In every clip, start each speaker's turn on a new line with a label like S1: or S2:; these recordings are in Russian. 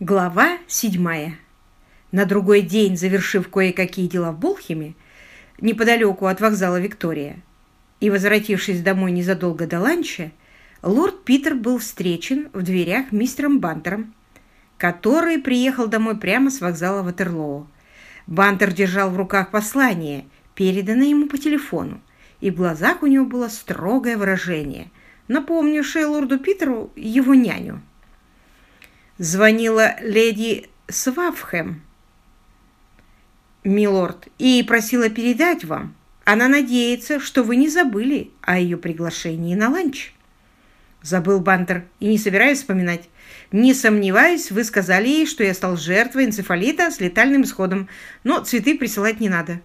S1: Глава седьмая. На другой день, завершив кое-какие дела в Болхеме, неподалеку от вокзала Виктория, и возвратившись домой незадолго до ланча, лорд Питер был встречен в дверях мистером Бантером, который приехал домой прямо с вокзала Ватерлоу. Бантер держал в руках послание, переданное ему по телефону, и в глазах у него было строгое выражение, напомнившее лорду Питеру его няню. Звонила леди Свавхэм, милорд, и просила передать вам. Она надеется, что вы не забыли о ее приглашении на ланч. Забыл Бантер и не собираюсь вспоминать. Не сомневаюсь, вы сказали ей, что я стал жертвой энцефалита с летальным исходом, но цветы присылать не надо.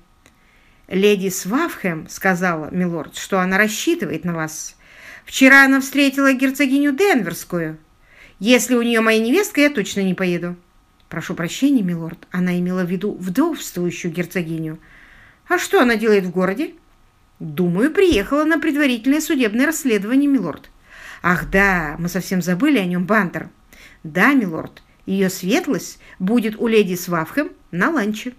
S1: Леди Свавхэм сказала, милорд, что она рассчитывает на вас. Вчера она встретила герцогиню Денверскую. Если у нее моя невестка, я точно не поеду. Прошу прощения, милорд, она имела в виду вдовствующую герцогиню. А что она делает в городе? Думаю, приехала на предварительное судебное расследование, милорд. Ах да, мы совсем забыли о нем, Бантер. Да, милорд, ее светлость будет у леди Свавхэм на ланче.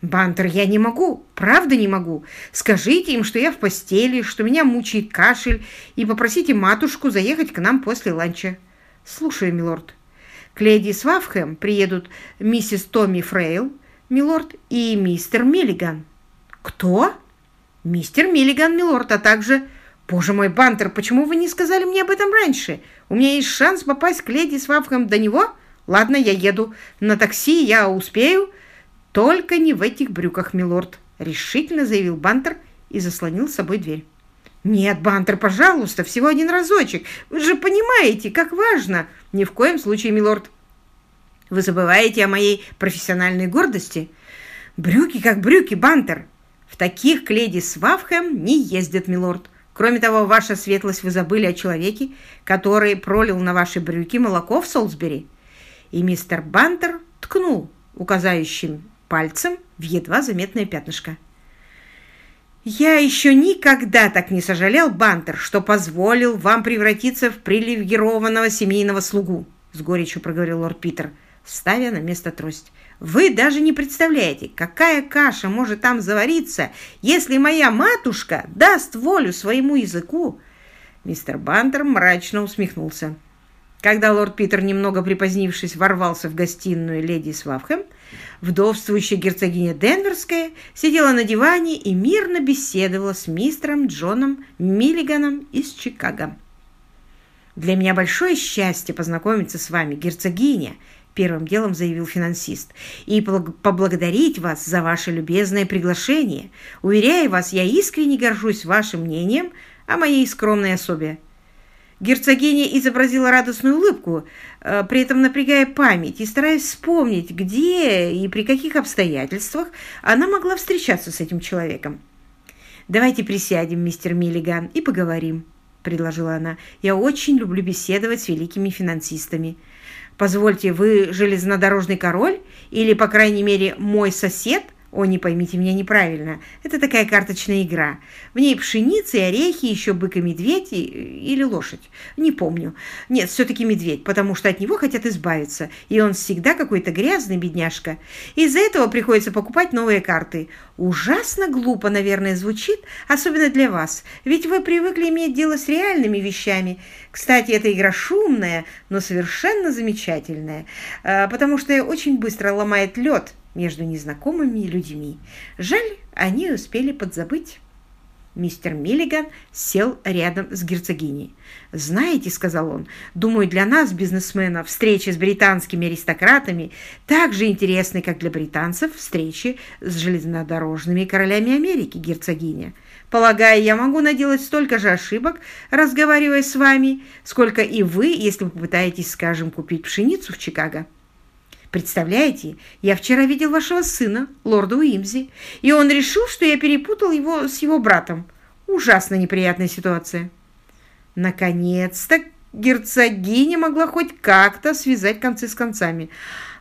S1: Бантер, я не могу, правда не могу. Скажите им, что я в постели, что меня мучает кашель, и попросите матушку заехать к нам после ланча. «Слушаю, милорд. К леди Свавхэм приедут миссис Томми Фрейл, милорд, и мистер Миллиган». «Кто?» «Мистер Миллиган, милорд, а также...» «Боже мой, Бантер, почему вы не сказали мне об этом раньше? У меня есть шанс попасть к леди Свавхэм до него? Ладно, я еду. На такси я успею. Только не в этих брюках, милорд», — решительно заявил Бантер и заслонил с собой дверь. «Нет, Бантер, пожалуйста, всего один разочек. Вы же понимаете, как важно!» «Ни в коем случае, милорд!» «Вы забываете о моей профессиональной гордости?» «Брюки как брюки, Бантер!» «В таких к леди Свавхэм не ездят, милорд!» Кроме того, ваша светлость, вы забыли о человеке, который пролил на ваши брюки молоко в Солсбери. И мистер Бантер ткнул указающим пальцем в едва заметное пятнышко. «Я еще никогда так не сожалел, Бантер, что позволил вам превратиться в привилегированного семейного слугу», с горечью проговорил лорд Питер, ставя на место трость. «Вы даже не представляете, какая каша может там завариться, если моя матушка даст волю своему языку!» Мистер Бантер мрачно усмехнулся. Когда лорд Питер, немного припозднившись, ворвался в гостиную леди Свавхэм, вдовствующая герцогиня Денверская сидела на диване и мирно беседовала с мистером Джоном Миллиганом из Чикаго. «Для меня большое счастье познакомиться с вами, герцогиня», первым делом заявил финансист, «и поблагодарить вас за ваше любезное приглашение. Уверяю вас, я искренне горжусь вашим мнением о моей скромной особе. Герцогиня изобразила радостную улыбку, э, при этом напрягая память и стараясь вспомнить, где и при каких обстоятельствах она могла встречаться с этим человеком. «Давайте присядем, мистер Миллиган, и поговорим», — предложила она. «Я очень люблю беседовать с великими финансистами. Позвольте, вы железнодорожный король или, по крайней мере, мой сосед?» О, не поймите меня неправильно. Это такая карточная игра. В ней пшеница и орехи, еще бык и медведь и, или лошадь. Не помню. Нет, все-таки медведь, потому что от него хотят избавиться. И он всегда какой-то грязный бедняжка. Из-за этого приходится покупать новые карты. Ужасно глупо, наверное, звучит, особенно для вас. Ведь вы привыкли иметь дело с реальными вещами. Кстати, эта игра шумная, но совершенно замечательная, а, потому что очень быстро ломает лед между незнакомыми людьми. Жаль, они успели подзабыть. Мистер Миллиган сел рядом с герцогиней. «Знаете, — сказал он, — думаю, для нас, бизнесменов, встречи с британскими аристократами так же интересны, как для британцев встречи с железнодорожными королями Америки, герцогиня. Полагаю, я могу наделать столько же ошибок, разговаривая с вами, сколько и вы, если попытаетесь, скажем, купить пшеницу в Чикаго». Представляете, я вчера видел вашего сына, лорда Уимзи, и он решил, что я перепутал его с его братом. Ужасно неприятная ситуация. Наконец-то герцогиня могла хоть как-то связать концы с концами.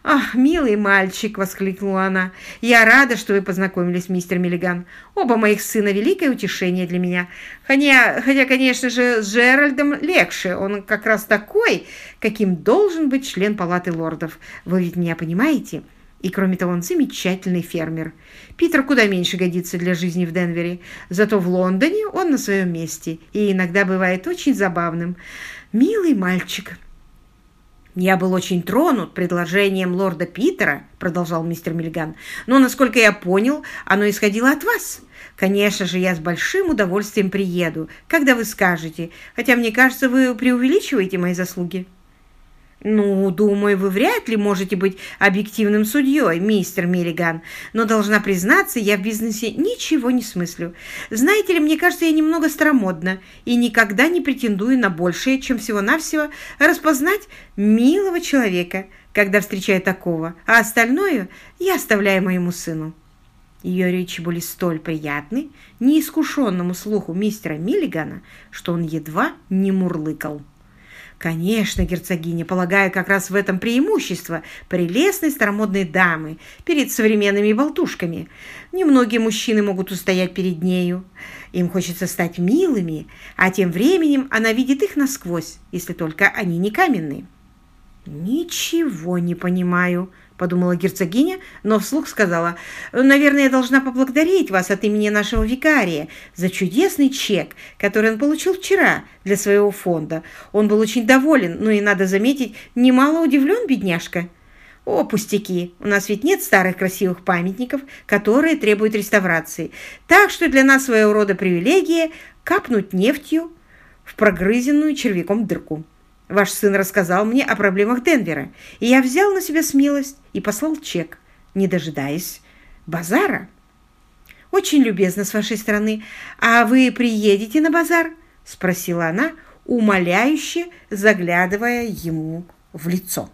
S1: «Ах, милый мальчик!» — воскликнула она. «Я рада, что вы познакомились, мистер Миллиган. Оба моих сына — великое утешение для меня. Хотя, хотя, конечно же, с Джеральдом легче. Он как раз такой, каким должен быть член палаты лордов. Вы ведь меня понимаете?» И, кроме того, он замечательный фермер. Питер куда меньше годится для жизни в Денвере. Зато в Лондоне он на своем месте и иногда бывает очень забавным. «Милый мальчик!» «Я был очень тронут предложением лорда Питера», — продолжал мистер Миллиган, «но, насколько я понял, оно исходило от вас. Конечно же, я с большим удовольствием приеду, когда вы скажете, хотя мне кажется, вы преувеличиваете мои заслуги». «Ну, думаю, вы вряд ли можете быть объективным судьей, мистер Миллиган, но, должна признаться, я в бизнесе ничего не смыслю. Знаете ли, мне кажется, я немного старомодна и никогда не претендую на большее, чем всего-навсего распознать милого человека, когда встречаю такого, а остальное я оставляю моему сыну». Ее речи были столь приятны неискушенному слуху мистера Миллигана, что он едва не мурлыкал. Конечно, герцогиня, полагаю, как раз в этом преимущество прелестной старомодной дамы перед современными болтушками. Немногие мужчины могут устоять перед нею. Им хочется стать милыми, а тем временем она видит их насквозь, если только они не каменные. «Ничего не понимаю», — подумала герцогиня, но вслух сказала, «Наверное, я должна поблагодарить вас от имени нашего викария за чудесный чек, который он получил вчера для своего фонда. Он был очень доволен, но и, надо заметить, немало удивлен, бедняжка». «О, пустяки! У нас ведь нет старых красивых памятников, которые требуют реставрации. Так что для нас своего рода привилегия капнуть нефтью в прогрызенную червяком дырку». Ваш сын рассказал мне о проблемах Денвера, и я взял на себя смелость и послал чек, не дожидаясь базара. Очень любезно с вашей стороны. А вы приедете на базар? Спросила она, умоляюще заглядывая ему в лицо.